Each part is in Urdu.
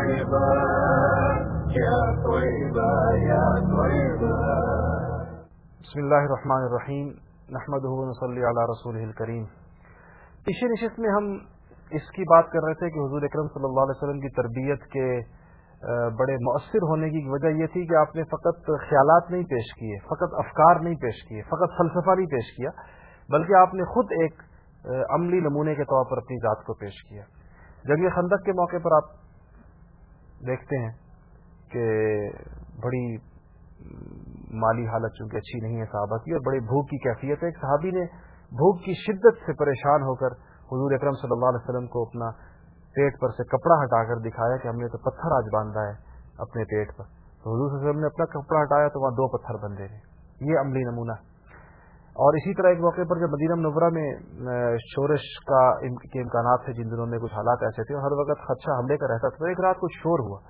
بسم اللہ الرحمن الرحیم نحمد صلی علی رسول الکریم پچھلی نشست میں ہم اس کی بات کر رہے تھے کہ حضور اکرم صلی اللہ علیہ وسلم کی تربیت کے بڑے مؤثر ہونے کی وجہ یہ تھی کہ آپ نے فقط خیالات نہیں پیش کیے، فقط افکار نہیں پیش کیے، فقط فلسفہ نہیں پیش کیا، بلکہ آپ نے خود ایک عملی نمونے کے طور پر اپنی ذات کو پیش کیا۔ جنگ خندق کے موقع پر آپ دیکھتے ہیں کہ بڑی مالی حالت چونکہ اچھی نہیں ہے صحابہ کی، اور بڑی بھوک کی کیفیت ہے۔ ایک صحابی نے بھوک کی شدت سے پریشان ہو کر حضور اکرم صلی اللہ علیہ وسلم کو اپنا پیٹ پر سے کپڑا ہٹا کر دکھایا کہ ہم نے تو پتھر آج باندھا ہے اپنے پیٹ پر۔ تو حضور صلی اللہ علیہ وسلم نے اپنا کپڑا ہٹایا تو وہاں دو پتھر بندے رہے۔ یہ عملی نمونہ اور اسی طرح ایک موقع پر جب مدینہ منورہ میں شورش کا کے امکانات تھے، جن دنوں میں کچھ حالات ایسے تھے اور ہر وقت خدشہ حملے کا رہتا تھا ایک رات کچھ شور ہوا۔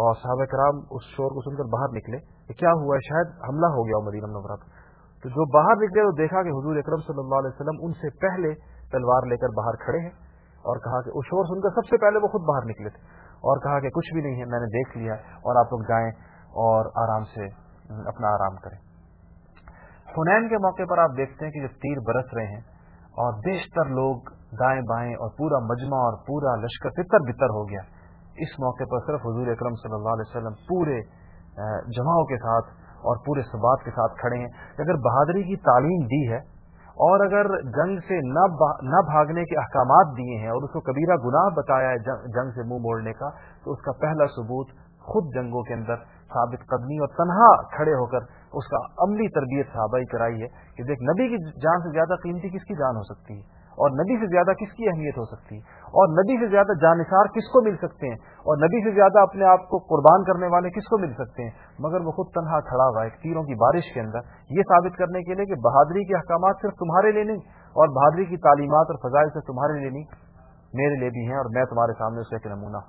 اور صحابہ کرام اس شور کو سن کر باہر نکلے کہ کیا ہوا ہے؟ شاید حملہ ہو گیا مدینہ منورہ تو جو باہر نکلے وہ دیکھا کہ حضور اکرم صلی اللہ علیہ وسلم ان سے پہلے تلوار لے کر باہر کھڑے ہیں اور کہا کہ اس شور سن کر سب سے پہلے وہ خود باہر نکلے تھے اور کہا کہ، کچھ بھی نہیں ہے، میں نے دیکھ لیا اور آپ لوگ جائیں اور آرام سے اپنا آرام کریں۔ حنین کے موقع پر آپ دیکھتے ہیں کہ جب تیر برس رہے ہیں اور بیشتر لوگ دائیں بائیں اور پورا مجمع اور پورا لشکر تتر بتر ہو گیا۔ اس موقع پر صرف حضور اکرم صلی اللہ علیہ وسلم پورے جماؤں کے ساتھ اور پورے ثبات کے ساتھ کھڑے ہیں۔ اگر بہادری کی تعلیم دی ہے اور اگر جنگ سے نہ بھاگنے کے احکامات دیے ہیں اور اس کو کبیرہ گناہ بتایا ہے جنگ سے منہ موڑنے کا، تو اس کا پہلا ثبوت خود جنگوں کے اندر ثابت قدمی اور تنہا کھڑے ہو کر اس کا عملی تربیت صحابہ کرائی ہے کہ دیکھ، نبی کی جان سے زیادہ قیمتی کس کی جان ہو سکتی ہے؟ اور نبی سے زیادہ کس کی اہمیت ہو سکتی ہے؟ اور نبی سے زیادہ جانصار کس کو مل سکتے ہیں؟ اور نبی سے زیادہ اپنے آپ کو قربان کرنے والے کس کو مل سکتے ہیں؟ مگر وہ خود تنہا کھڑا ہوا ہے تیروں کی بارش کے اندر یہ ثابت کرنے کے لیے کہ بہادری کے احکامات صرف تمہارے لیے نہیں، اور بہادری کی تعلیمات اور فضائل سے تمہارے لیے نہیں، میرے لیے بھی ہیں اور میں تمہارے سامنے اسے ایک نمونہ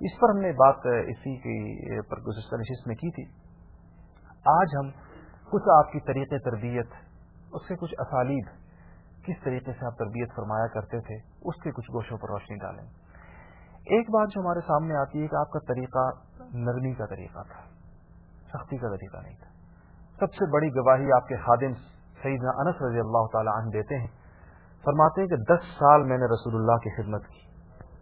اس پر ہم نے بات اسی کی پر گزشتہ نشست میں کی تھی۔ آج ہم کچھ آپ کی طریقے تربیت، اس کے کچھ اسالیب کس طریقے سے آپ تربیت فرمایا کرتے تھے، اس کے کچھ گوشوں پر روشنی ڈالیں۔ ایک بات جو ہمارے سامنے آتی ہے کہ آپ کا طریقہ نرمی کا طریقہ تھا، سختی کا طریقہ نہیں تھا۔ سب سے بڑی گواہی آپ کے خادم سیدنا انس رضی اللہ تعالی عنہ دیتے ہیں۔ فرماتے ہیں کہ دس سال میں نے رسول اللہ کی خدمت کی،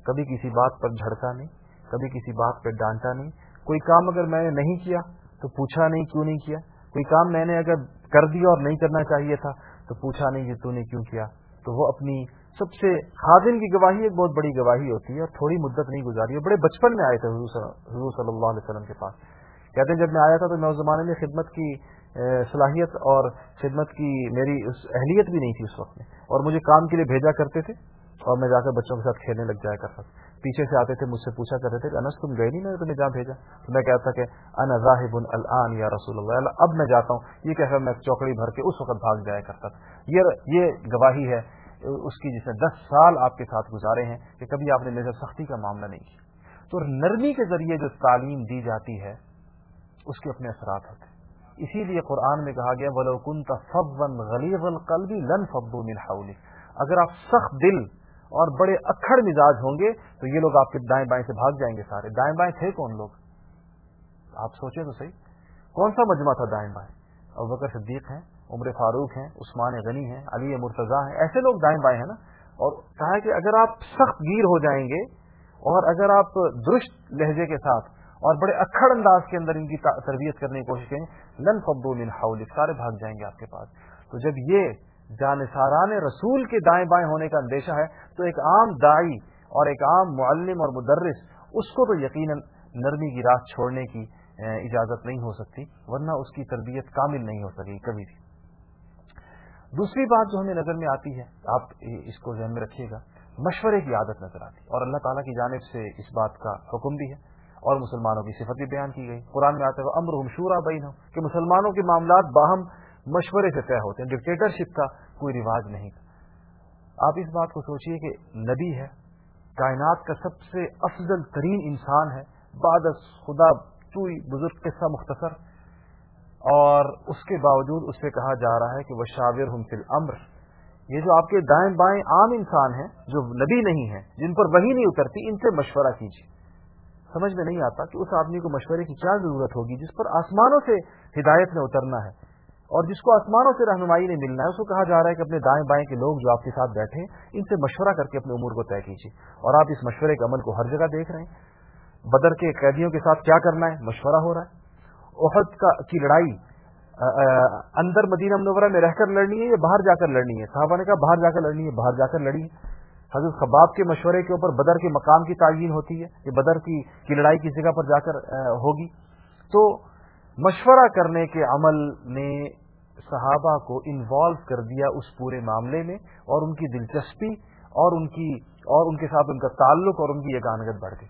کبھی کسی بات پر جھڑکا نہیں۔ کبھی کسی بات پہ ڈانٹا نہیں۔ کوئی کام اگر میں نے نہیں کیا تو پوچھا نہیں کیوں نہیں کیا۔ کوئی کام میں نے اگر کر دیا اور نہیں کرنا چاہیے تھا تو پوچھا نہیں کہ تو نے کیوں کیا۔ تو وہ اپنی سب سے خادم کی گواہی ایک بہت بڑی گواہی ہوتی ہے اور تھوڑی مدت نہیں گزاری ہے۔ بڑے بچپن میں آئے تھے حضور صلی اللہ علیہ وسلم کے پاس۔ کہتے ہیں جب میں آیا تھا تو میں اس زمانے میں خدمت کی صلاحیت اور خدمت کی میری اہلیت بھی نہیں تھی اس وقت میں۔ اور مجھے کام کے لیے بھیجا کرتے تھے۔ اور میں جا کر بچوں کے ساتھ کھیلنے لگ جایا کرتا تھا۔ پیچھے سے آتے تھے مجھ سے پوچھا کرتے تھے کہ انس تم گئے نہیں میں نے تمہیں جہاں بھیجا؟ تو میں کہتا کہ ان ذاہب الان یا رسول اللہ۔ اللہ، اب میں جاتا ہوں۔ یہ کہہ کر میں چوکڑی بھر کے اس وقت بھاگ جایا کرتا تھا۔ یہ یہ گواہی ہے، اس کی جس نے دس سال آپ کے ساتھ گزارے ہیں کہ کبھی آپ نے میرے سختی کا معاملہ نہیں کیا۔ تو نرمی کے ذریعے جو تعلیم دی جاتی ہے، اس کے اپنے اثرات ہوتے ہیں۔ اسی لیے قرآن میں کہا گیا، ولو ولوکن تصون غلیظ القلبی لن فبو من حولک اگر آپ سخت دل اور بڑے اکھڑ مزاج ہوں گے، تو یہ لوگ آپ کے دائیں بائیں سے بھاگ جائیں گے سارے۔ دائیں بائیں تھے کون لوگ؟ آپ سوچیں تو صحیح۔ کون سا مجمع تھا دائیں بائیں؟ اب بکر صدیق ہیں، عمر فاروق ہیں، عثمان غنی ہیں، علی مرتضی ہیں، ایسے لوگ دائیں بائیں ہیں نا۔ اور کہا کہ اگر آپ سخت گیر ہو جائیں گے اور اگر آپ درست لہجے کے ساتھ اور بڑے اکھڑ انداز کے اندر ان کی تربیت کرنے کی کوشش کریں، لن فبو من حولک، سارے بھاگ جائیں گے آپ کے پاس۔ تو جب یہ جانساران رسول کے دائیں بائیں ہونے کا اندیشہ ہے، تو ایک عام دائی اور ایک عام معلم اور مدرس اس کو تو یقیناً نرمی کی رات چھوڑنے کی اجازت نہیں ہو سکتی، ورنہ اس کی تربیت کامل نہیں ہو سکے کبھی بھی۔ دوسری بات جو ہمیں نظر میں آتی ہے، آپ اس کو ذہن میں رکھیے گا، مشورے کی عادت نظر آتی اور اللہ تعالیٰ کی جانب سے اس بات کا حکم بھی ہے۔ اور مسلمانوں کی صفت بھی بیان کی گئی۔ قرآن میں آتے ہوئے امر شورا بین ہو کہ مسلمانوں کے معاملات باہم مشورے سے طے ہوتے ہیں ڈکٹیٹرشپ کا کوئی رواج نہیں۔ آپ اس بات کو سوچئے کہ نبی ہے، کائنات کا سب سے افضل ترین انسان ہے بعد خدا چوئی بزرگ قصہ مختصر۔ اور اس کے باوجود اس سے کہا جا رہا ہے کہ وہ شاور ہم فل امر یہ جو آپ کے دائیں بائیں عام انسان ہیں، جو نبی نہیں ہیں، جن پر وہی نہیں اترتی، ان سے مشورہ کیجیے سمجھ میں نہیں آتا کہ اس آدمی کو مشورے کی کیا ضرورت ہوگی، جس پر آسمانوں سے ہدایت میں اترنا ہے۔ اور جس کو آسمانوں سے رہنمائی نہیں ملنا ہے، اس کو کہا جا رہا ہے کہ اپنے دائیں بائیں کے لوگ جو آپ کے ساتھ بیٹھے ہیں، ان سے مشورہ کر کے اپنے امور کو طے کیجیے۔ اور آپ اس مشورے کے عمل کو ہر جگہ دیکھ رہے ہیں۔ بدر کے قیدیوں کے ساتھ کیا کرنا ہے؟ مشورہ ہو رہا ہے۔ عہد کی لڑائی اندر مدینہ منورہ میں رہ کر لڑنی ہے یا باہر جا کر لڑنی ہے؟ صحابہ نے کہا باہر جا کر لڑنی ہے، باہر جا کر لڑی ہے۔ حضرت خباب کے مشورے کے اوپر بدر کے مقام کی تعین ہوتی ہے کہ بدر کی کی لڑائی کی جگہ پر جا کر ہوگی۔ تو مشورہ کرنے کے عمل نے صحابہ کو انوالو کر دیا اس پورے معاملے میں اور ان کی دلچسپی اور ان کی اور ان کے ساتھ ان کا تعلق اور ان کی یگانگت بڑھ گئی۔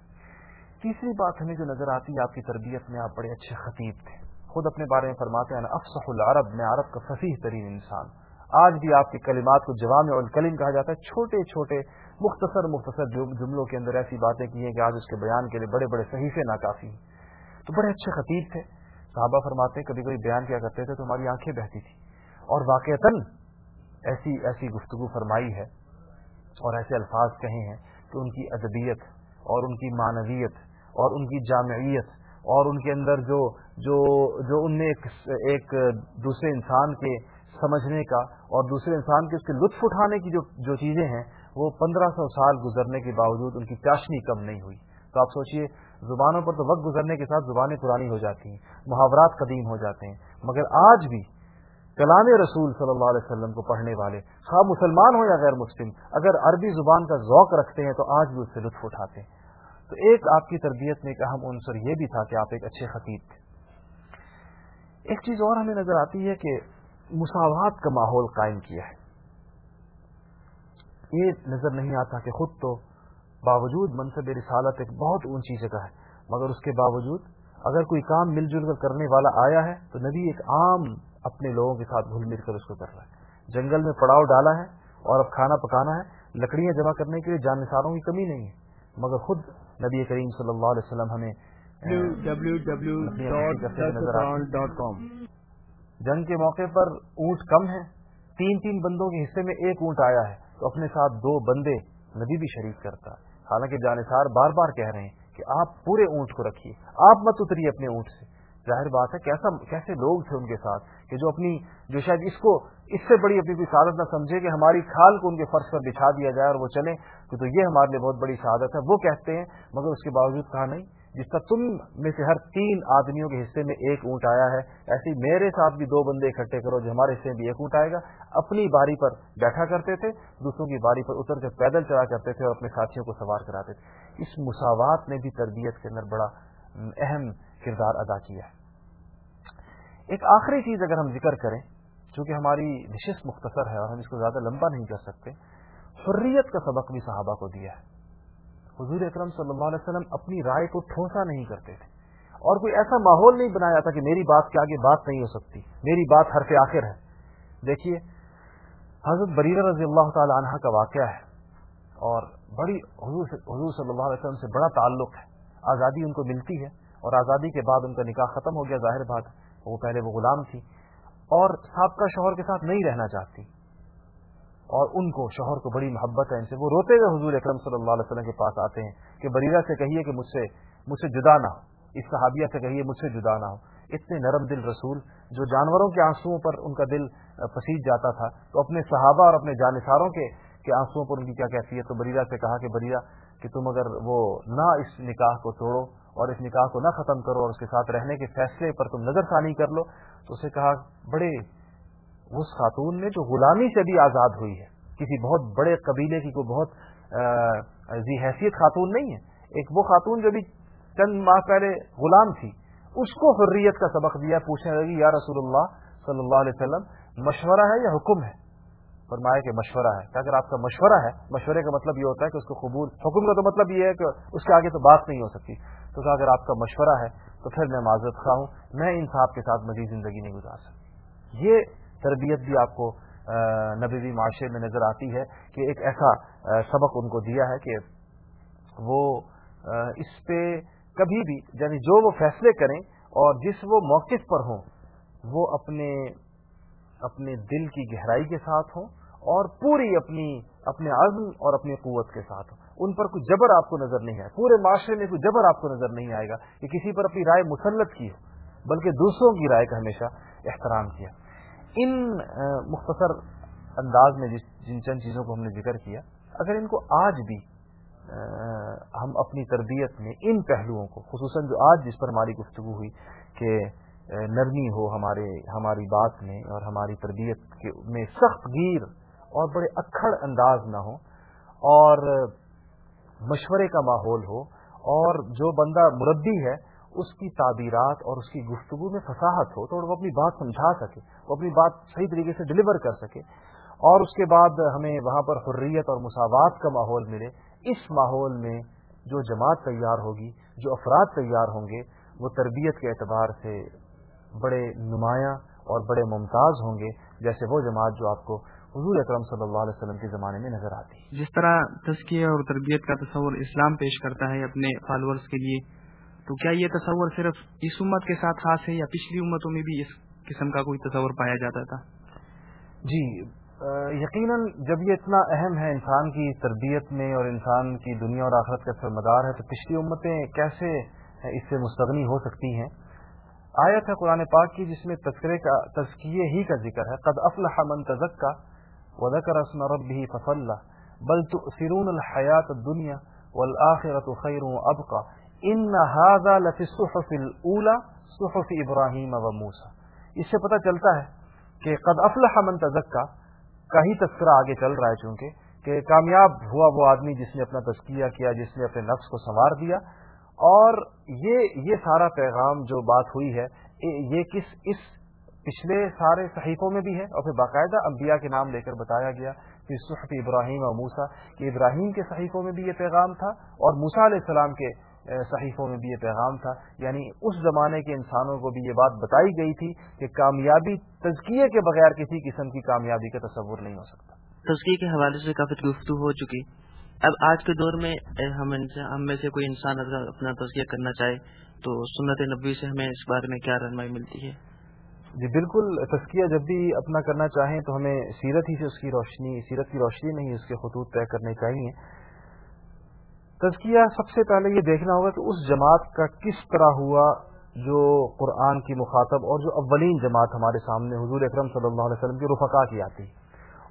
تیسری بات ہمیں جو نظر آتی ہے، آپ کی تربیت میں آپ بڑے اچھے خطیب تھے۔ خود اپنے بارے میں فرماتے ہیں افسح العرب، میں عرب کا فصیح ترین انسان۔ آج بھی آپ کے کلمات کو جوام اور کہا جاتا ہے۔ چھوٹے چھوٹے، مختصر مختصر جملوں کے اندر ایسی باتیں کی ہیں کہ آج اس کے بیان کے لیے بڑے بڑے صحیفے ناکافی ہیں۔ تو بڑے اچھے خطیب تھے۔ صحابہ فرماتے ہیں، کبھی کبھی بیان کیا کرتے تھے، تو ہماری آنکھیں بہتی تھی اور واقعتاً ایسی ایسی گفتگو فرمائی ہے اور ایسے الفاظ کہے ہیں کہ ان کی ادبیت اور ان کی معنویت اور ان کی جامعیت اور ان کے اندر جو جو جو ان نے ایک دوسرے انسان کے سمجھنے کا اور دوسرے انسان کے اس کے لطف اٹھانے کی جو جو چیزیں ہیں، وہ پندرہ سو سال گزرنے کے باوجود ان کی چاشنی کم نہیں ہوئی۔ تو آپ سوچئے زبانوں پر تو وقت گزرنے کے ساتھ زبانیں پرانی ہو جاتی ہیں، محاورات قدیم ہو جاتے ہیں۔ مگر آج بھی کلام رسول صلی اللہ علیہ وسلم کو پڑھنے والے، خواہ مسلمان ہو یا غیر مسلم، اگر عربی زبان کا ذوق رکھتے ہیں تو آج بھی اس سے لطف اٹھاتے ہیں۔ تو ایک آپ کی تربیت میں ایک اہم عنصر یہ بھی تھا کہ آپ ایک اچھے خطیب تھے۔ ایک چیز اور ہمیں نظر آتی ہے کہ مساوات کا ماحول قائم کیا ہے۔ یہ نظر نہیں آتا کہ خود تو باوجود منصب رسالت ایک بہت اونچی جگہ ہے مگر اس کے باوجود اگر کوئی کام مل جل کر کرنے والا آیا ہے تو نبی ایک عام اپنے لوگوں کے ساتھ گھل مل کر اس کو کر رہا ہے۔ جنگل میں پڑاؤ ڈالا ہے اور اب کھانا پکانا ہے لکڑیاں جمع کرنے کے لیے جانساروں کی کمی نہیں ہے۔ مگر خود نبی کریم صلی اللہ علیہ وسلم ہمیں جنگ کے موقع پر اونٹ کم ہے تین تین بندوں کے حصے میں ایک اونٹ آیا ہے تو اپنے ساتھ دو بندے نبی بھی شریک کرتا حالانکہ جانسار بار بار کہہ رہے ہیں کہ آپ پورے اونٹ کو رکھیے، آپ مت اتریے اپنے اونٹ سے۔ ظاہر بات ہے، کیسا کیسے لوگ تھے ان کے ساتھ کہ جو اپنی جو شاید اس کو اس سے بڑی اپنی کوئی سعادت نہ سمجھے کہ ہماری کھال کو ان کے فرش پر بچھا دیا جائے اور وہ چلیں تو یہ ہمارے لیے بہت بڑی سعادت ہے۔ وہ کہتے ہیں، مگر اس کے باوجود کہا نہیں جس طرح تم میں سے ہر تین آدمیوں کے حصے میں ایک اونٹ آیا ہے، ایسی میرے ساتھ بھی دو بندے اکٹھے کرو جو ہمارے حصے میں بھی ایک اونٹ آئے گا۔ اپنی باری پر بیٹھا کرتے تھے، دوسروں کی باری پر اتر کر پیدل چلا کرتے تھے اور اپنے ساتھیوں کو سوار کراتے تھے۔ اس مساوات نے بھی تربیت کے اندر بڑا اہم کردار ادا کیا۔ ہے ایک آخری چیز اگر ہم ذکر کریں، چونکہ ہماری نشست مختصر ہے اور ہم اس کو زیادہ لمبا نہیں کر سکتے، حریت کا سبق بھی صحابہ کو دیا ہے۔ حضور اکرم صلی اللہ علیہ وسلم اپنی رائے کو ٹھوسا نہیں کرتے تھے۔ اور کوئی ایسا ماحول نہیں بنایا تھا کہ میری بات کے آگے بات نہیں ہو سکتی۔ میری بات حرف آخر ہے۔ دیکھیے، حضرت بریر رضی اللہ تعالی عنہ کا واقعہ ہے۔ اور بڑی حضور حضور صلی اللہ علیہ وسلم سے بڑا تعلق ہے۔ آزادی ان کو ملتی ہے اور آزادی کے بعد ان کا نکاح ختم ہو گیا، ظاہر بات وہ پہلے وہ غلام تھی۔ اور سابقہ شوہر کے ساتھ نہیں رہنا چاہتی۔ اور ان کو شوہر کو بڑی محبت ہے، ان سے وہ روتے ہوئے حضور اکرم صلی اللہ علیہ وسلم کے پاس آتے ہیں کہ بریرہ سے کہیے کہ مجھ سے مجھ سے جدا نہ ہو۔ اس صحابیہ سے کہیے مجھ سے جدا نہ ہو۔ اتنے نرم دل رسول جو جانوروں کے آنسوؤں پر ان کا دل پسیج جاتا تھا، تو اپنے صحابہ اور اپنے جانساروں کے کے آنسوؤں پر ان کی کیا کہتی ہے تو بریرہ سے کہا کہ بریرہ، کہ تم اگر وہ نہ اس نکاح کو توڑو اور اس نکاح کو نہ ختم کرو اور اس کے ساتھ رہنے کے فیصلے پر تم نظر ثانی کر لو، تو اسے کہا، بڑے اس خاتون نے جو غلامی سے بھی آزاد ہوئی ہے، کسی بہت بڑے قبیلے کی کوئی بہت ذی حیثیت خاتون نہیں ہے۔ ایک وہ خاتون جو بھی چند ماہ پہلے غلام تھی، اس کو حریت کا سبق دیا، پوچھنے لگی، یا رسول اللہ صلی اللہ علیہ وسلم، مشورہ ہے یا حکم ہے؟ فرمایا کہ مشورہ ہے۔ کہ اگر آپ کا مشورہ ہے، مشورے کا مطلب یہ ہوتا ہے کہ اس کو قبول، حکم کا تو مطلب یہ ہے کہ اس کے آگے تو بات نہیں ہو سکتی۔ تو کہا، اگر آپ کا مشورہ ہے، تو پھر میں معذرت خواہ ہوں، میں ان صاحب کے ساتھ مزید زندگی نہیں گزار سکتی۔ یہ تربیت بھی آپ کو نبی معاشرے میں نظر آتی ہے کہ ایک ایسا سبق ان کو دیا ہے کہ وہ اس پہ کبھی بھی یعنی جو وہ فیصلے کریں اور جس وہ موقف پر ہوں، وہ اپنے اپنے دل کی گہرائی کے ساتھ ہوں اور پوری اپنی، اپنے عزم اور اپنی قوت کے ساتھ ہوں۔ ان پر کوئی جبر آپ کو نظر نہیں آئے۔ پورے معاشرے میں کوئی جبر آپ کو نظر نہیں آئے گا کہ کسی پر اپنی رائے مسلط کی ہو، بلکہ دوسروں کی رائے کا ہمیشہ احترام کیا۔ ان مختصر انداز میں جن چند چیزوں کو ہم نے ذکر کیا، اگر ان کو آج بھی ہم اپنی تربیت میں ان پہلوؤں کو، خصوصاً جو آج جس پر ہماری گفتگو ہوئی کہ نرمی ہو ہمارے، ہماری بات میں اور ہماری تربیت میں سخت گیر اور بڑے اکھڑ انداز نہ ہو اور مشورے کا ماحول ہو اور جو بندہ مربی ہے اس کی تعبیرات اور اس کی گفتگو میں فصاحت ہو تو وہ اپنی بات سمجھا سکے، وہ اپنی بات صحیح طریقے سے ڈلیور کر سکے۔ اور اس کے بعد ہمیں وہاں پر حریت اور مساوات کا ماحول ملے۔ اس ماحول میں جو جماعت تیار ہوگی، جو افراد تیار ہوں گے، وہ تربیت کے اعتبار سے بڑے نمایاں اور بڑے ممتاز ہوں گے، جیسے وہ جماعت جو آپ کو حضور اکرم صلی اللہ علیہ وسلم کے زمانے میں نظر آتی۔ جس طرح تزکیہ اور تربیت کا تصور اسلام پیش کرتا ہے اپنے فالوورز کے لیے تو کیا یہ تصور صرف اس امت کے ساتھ خاص ہے یا پچھلی امتوں میں بھی اس قسم کا کوئی تصور پایا جاتا تھا؟ جی یقیناً جب یہ اتنا اہم ہے انسان کی تربیت میں اور انسان کی دنیا اور آخرت کا سرمدار ہے، تو پچھلی امتیں کیسے اس سے مستغنی ہو سکتی ہیں؟ آیت ہے قرآن پاک کی جس میں تذکرے کا تزکیے ہی کا ذکر ہے، قد افلح من تزکا وذكر اسم ربه فصلى، بل تؤثرون الحياة الدنيا والآخرة خير وأبقى۔ إن هذا لفي الصحف الأولى، صحف إبراهيم وموسى اس سے پتہ چلتا ہے کہ قد افلح من تزکا کا ہی تذکرہ آگے چل رہا ہے چونکہ کہ کامیاب ہوا وہ آدمی جس نے اپنا تذکیہ کیا، جس نے اپنے نفس کو سنوار دیا۔ اور یہ یہ سارا پیغام جو بات ہوئی ہے، یہ کس، اس پچھلے سارے صحیفوں میں بھی ہے۔ اور پھر باقاعدہ انبیاء کے نام لے کر بتایا گیا کہ صحف ابراہیم اور موسا کہ ابراہیم کے صحیفوں میں بھی یہ پیغام تھا اور موسا علیہ السلام کے صحیفوں میں بھی یہ پیغام تھا۔ یعنی اس زمانے کے انسانوں کو بھی یہ بات بتائی گئی تھی کہ کامیابی تزکیے کے بغیر کسی قسم کی کامیابی کا تصور نہیں ہو سکتا۔ تزکیے کے حوالے سے کافی گفتگو ہو چکی۔ اب آج کے دور میں ہم ہم میں سے کوئی انسان اگر اپنا تزکیہ کرنا چاہے تو سنت نبوی سے ہمیں اس بارے میں کیا رہنمائی ملتی ہے؟ جی بالکل تسکیہ جب بھی اپنا کرنا چاہیں تو ہمیں سیرت ہی سے اس کی روشنی سیرت کی روشنی نہیں اس کے خطوط طے کرنے چاہیے۔ تزکیہ سب سے پہلے یہ دیکھنا ہوگا کہ اس جماعت کا کس طرح ہوا جو قرآن کی مخاطب اور جو اولین جماعت ہمارے سامنے حضور اکرم صلی اللہ علیہ وسلم کی رفقا کی آتی۔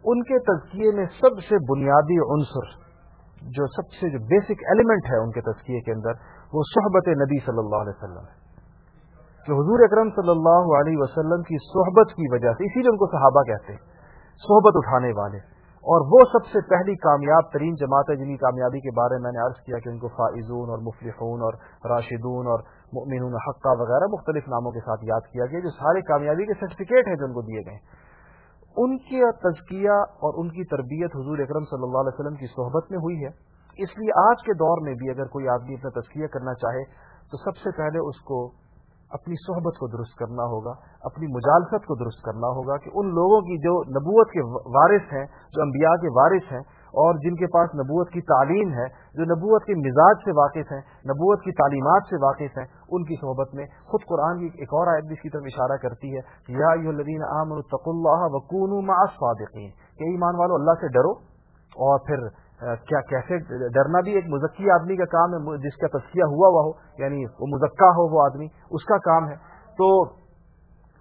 ان کے تزکیے میں سب سے بنیادی عنصر جو سب سے جو بیسک ایلیمنٹ ہے ان کے تزکیے کے اندر وہ صحبت نبی صلی اللہ علیہ وسلم ہے۔ کہ حضور اکرم صلی اللہ علیہ وسلم کی صحبت کی وجہ سے، اسی لیے ان کو صحابہ کہتے ہیں، صحبت اٹھانے والے۔ اور وہ سب سے پہلی کامیاب ترین جماعت ہے جن کی کامیابی کے بارے میں نے عرض کیا کہ ان کو فائزون اور مفلحون اور راشدون اور مؤمنون حقہ وغیرہ مختلف ناموں کے ساتھ یاد کیا گیا، جو سارے کامیابی کے سرٹیفکیٹ ہیں جو ان کو دیے گئے ان کی تزکیہ اور ان کی تربیت حضور اکرم صلی اللہ علیہ وسلم کی صحبت میں ہوئی ہے۔ اس لیے آج کے دور میں بھی اگر کوئی آدمی اپنا تزکیہ کرنا چاہے، تو سب سے پہلے اس کو اپنی صحبت کو درست کرنا ہوگا، اپنی مجالست کو درست کرنا ہوگا کہ ان لوگوں کی جو نبوت کے وارث ہیں، جو انبیاء کے وارث ہیں اور جن کے پاس نبوت کی تعلیم ہے، جو نبوت کے مزاج سے واقف ہیں، نبوت کی تعلیمات سے واقف ہیں، ان کی صحبت میں خود قرآن کی ایک اور آیت بھی اس کی طرف اشارہ کرتی ہے یا الدین عام الطق اللہ وکون صادقین کہ ایمان والو، اللہ سے ڈرو اور پھر کیا کیسے ڈرنا بھی ایک مزکی آدمی کا کام ہے جس کا تذکیہ ہوا ہوا ہو یعنی وہ مزکہ ہو وہ آدمی، اس کا کام ہے۔ تو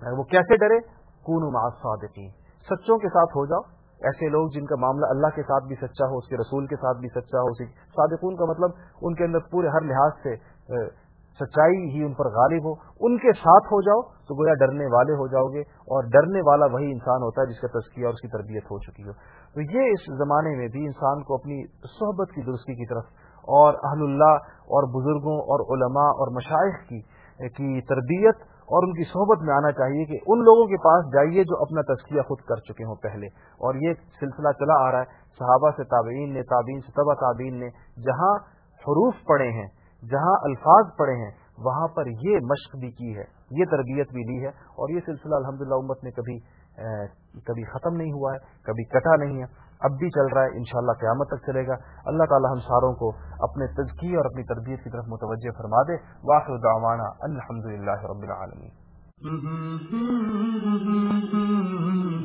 وہ کیسے ڈرے؟ کون صادقین سچوں کے ساتھ ہو جاؤ۔ ایسے لوگ جن کا معاملہ اللہ کے ساتھ بھی سچا ہو، اس کے رسول کے ساتھ بھی سچا ہو صادقون کا مطلب ان کے اندر پورے ہر لحاظ سے سچائی ہی ان پر غالب ہو۔ ان کے ساتھ ہو جاؤ تو گویا ڈرنے والے ہو جاؤ گے، اور ڈرنے والا وہی انسان ہوتا ہے جس کا تزکیہ اور اس کی تربیت ہو چکی ہو۔ تو یہ اس زمانے میں بھی انسان کو اپنی صحبت کی درستی کی طرف اور اہل اللہ اور بزرگوں اور علماء اور مشائق کی کی تربیت اور ان کی صحبت میں آنا چاہیے کہ ان لوگوں کے پاس جائیے جو اپنا تزکیہ خود کر چکے ہوں پہلے۔ اور یہ سلسلہ چلا آ رہا ہے۔ صحابہ سے تابعین نے، تابعین سے طبع تابعین نے، جہاں حروف پڑے ہیں، جہاں الفاظ پڑے ہیں، وہاں پر یہ مشق بھی کی ہے، یہ تربیت بھی لی ہے۔ اور یہ سلسلہ الحمدللہ امت میں کبھی کبھی ختم نہیں ہوا ہے، کبھی کٹا نہیں ہے۔ اب بھی چل رہا ہے، انشاءاللہ قیامت تک چلے گا۔ اللہ تعالی ہم ساروں کو اپنے تزکی اور اپنی تربیت کی طرف متوجہ فرما دے۔ واخر دعوانا الحمد رب العالمین۔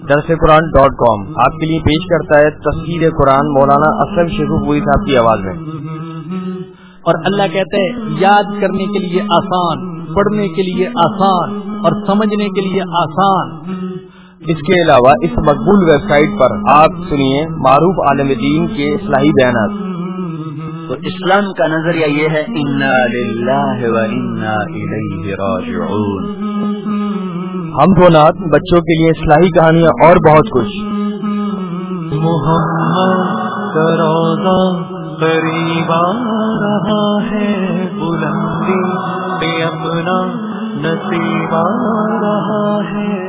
درس قرآن ڈاٹ کام آپ کے لیے پیش کرتا ہے تصویر قرآن، مولانا اسلم شیخو پوری صاحب کی آواز میں۔ اور اللہ کہتے ہیں، یاد کرنے کے لیے آسان، پڑھنے کے لیے آسان اور سمجھنے کے لیے آسان۔ اس کے علاوہ اس مقبول ویب سائٹ پر آپ سنیے معروف عالم دین کے اصلاحی بیانات۔ تو اسلام کا نظریہ یہ ہے انا للہ و انا الیہ راجعون ہم تو نات بچوں کے لیے اصلاحی کہانیاں اور بہت کچھ۔ محمد کا روزہ قریب آ رہا ہے بلندی پہ اپنا نصیب آ رہا ہے۔